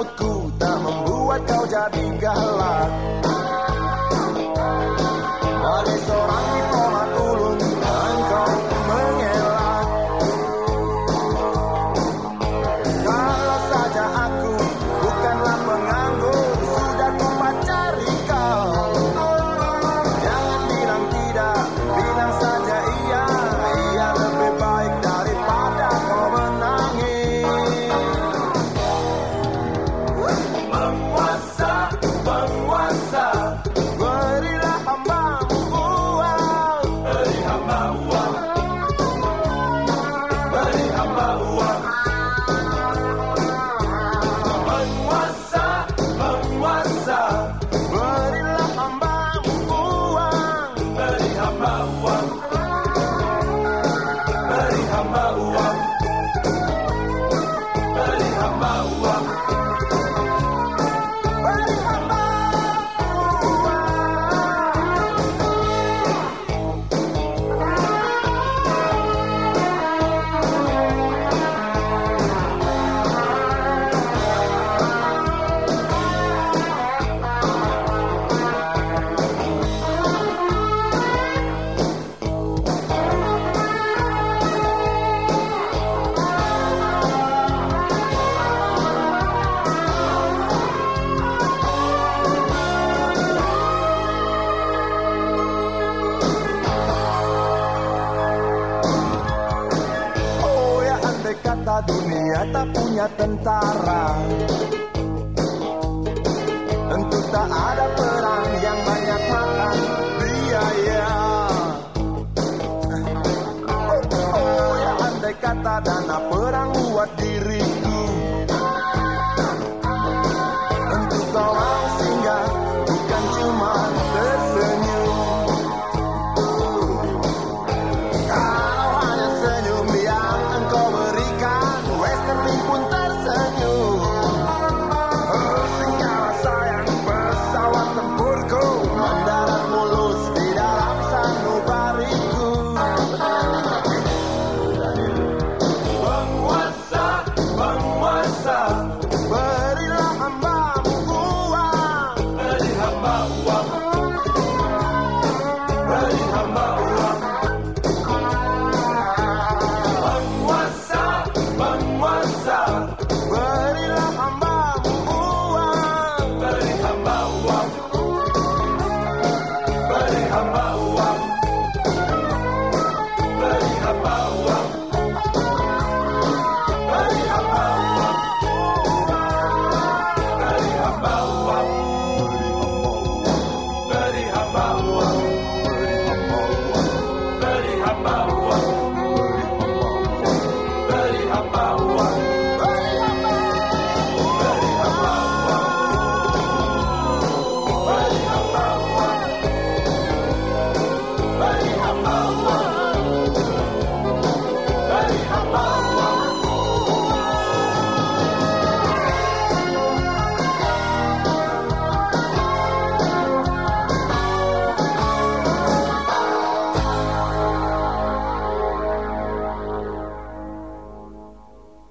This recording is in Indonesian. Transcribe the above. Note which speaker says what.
Speaker 1: i'm down. dunia tak punya tentara. Tentu tak ada perang yang banyak makan biaya. Oh, oh, oh ya andai kata dana perang buat diriku.